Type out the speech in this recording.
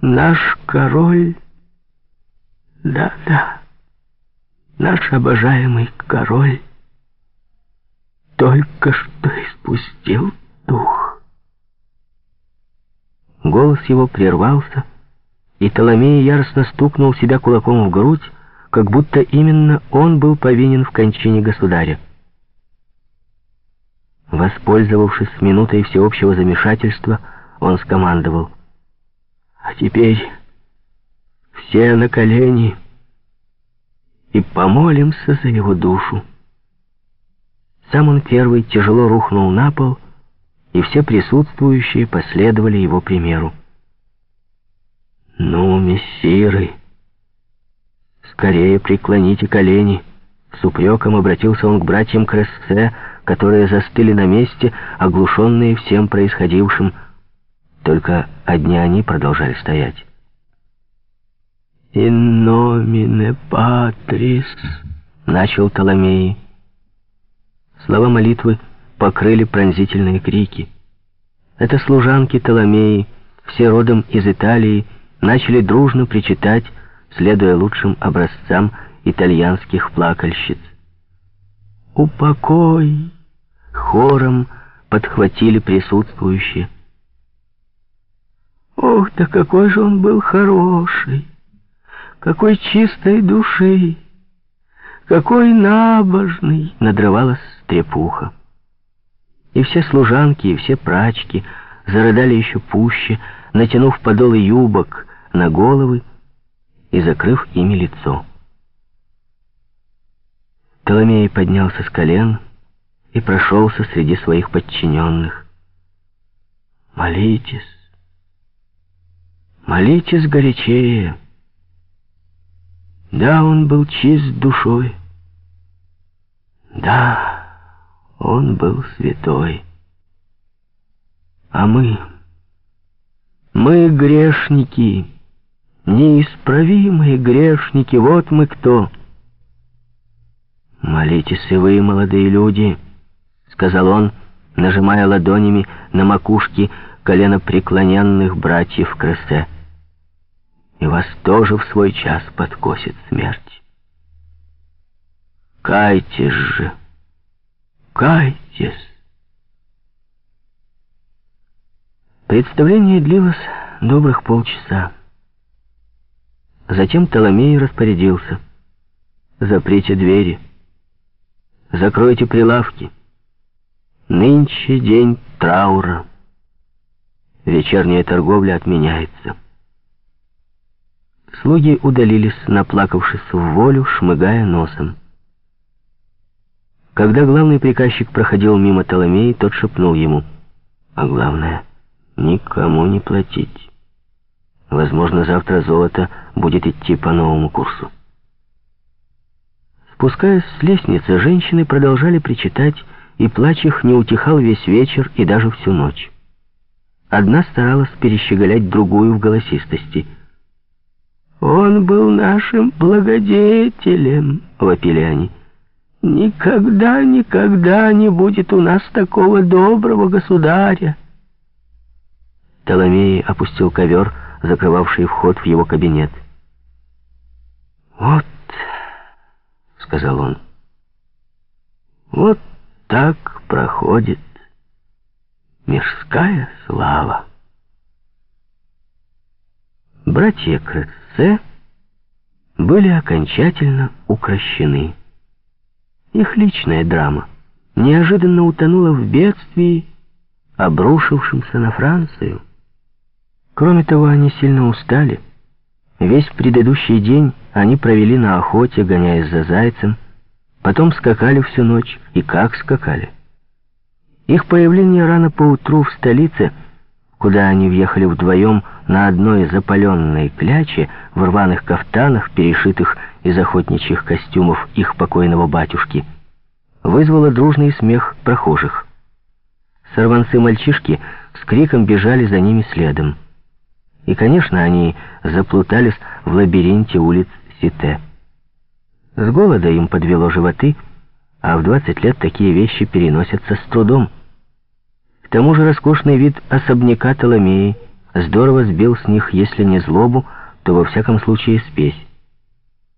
Наш король... Да-да, наш обожаемый король только что испустил дух. Голос его прервался, и Толомей яростно стукнул себя кулаком в грудь, как будто именно он был повинен в кончине государя. Воспользовавшись минутой всеобщего замешательства, он скомандовал. «А теперь все на колени и помолимся за его душу». Сам он первый тяжело рухнул на пол, и все присутствующие последовали его примеру. «Ну, мессиры, скорее преклоните колени!» С упреком обратился он к братьям Крессе, которые застыли на месте, оглушенные всем происходившим. Только одни они продолжали стоять. «In nomine Patris», — начал Толомей. Слова молитвы покрыли пронзительные крики. Это служанки Толомеи, все родом из Италии, начали дружно причитать, следуя лучшим образцам итальянских плакальщиц. «Упокой!» — хором подхватили присутствующие. «Ох, да какой же он был хороший! Какой чистой души! Какой набожный!» — надрывалась трепуха. И все служанки, и все прачки зарыдали еще пуще, натянув подолы юбок на головы и закрыв ими лицо. Толомей поднялся с колен и прошелся среди своих подчиненных. «Молитесь, молитесь горячее!» Да, он был чист душой. Да, он был святой. А мы, мы грешники, неисправимые грешники, вот мы кто. «Молитесь и вы, молодые люди», — сказал он, нажимая ладонями на макушки коленопреклоненных братьев Крессе и вас тоже в свой час подкосит смерть. Кайтесь же, кайтесь. Представление длилось добрых полчаса. Затем Толомей распорядился. «Заприте двери, закройте прилавки. Нынче день траура. Вечерняя торговля отменяется». Слуги удалились, наплакавшись в волю, шмыгая носом. Когда главный приказчик проходил мимо Толомеи, тот шепнул ему, «А главное, никому не платить. Возможно, завтра золото будет идти по новому курсу». Спускаясь с лестницы, женщины продолжали причитать, и плач их не утихал весь вечер и даже всю ночь. Одна старалась перещеголять другую в голосистости — «Он был нашим благодетелем», — вопили они. «Никогда, никогда не будет у нас такого доброго государя». Толомей опустил ковер, закрывавший вход в его кабинет. «Вот», — сказал он, — «вот так проходит мирская слава». Братья Крыц Ц были окончательно укращены. Их личная драма неожиданно утонула в бедствии, обрушившемся на Францию. Кроме того, они сильно устали. Весь предыдущий день они провели на охоте, гоняясь за зайцем, потом скакали всю ночь, и как скакали. Их появление рано поутру в столице — куда они въехали вдвоем на одной запаленной кляче в рваных кафтанах, перешитых из охотничьих костюмов их покойного батюшки, вызвало дружный смех прохожих. Сорванцы-мальчишки с криком бежали за ними следом. И, конечно, они заплутались в лабиринте улиц Сите. С голода им подвело животы, а в 20 лет такие вещи переносятся с трудом. К тому же роскошный вид особняка Толомеи здорово сбил с них, если не злобу, то во всяком случае спесь.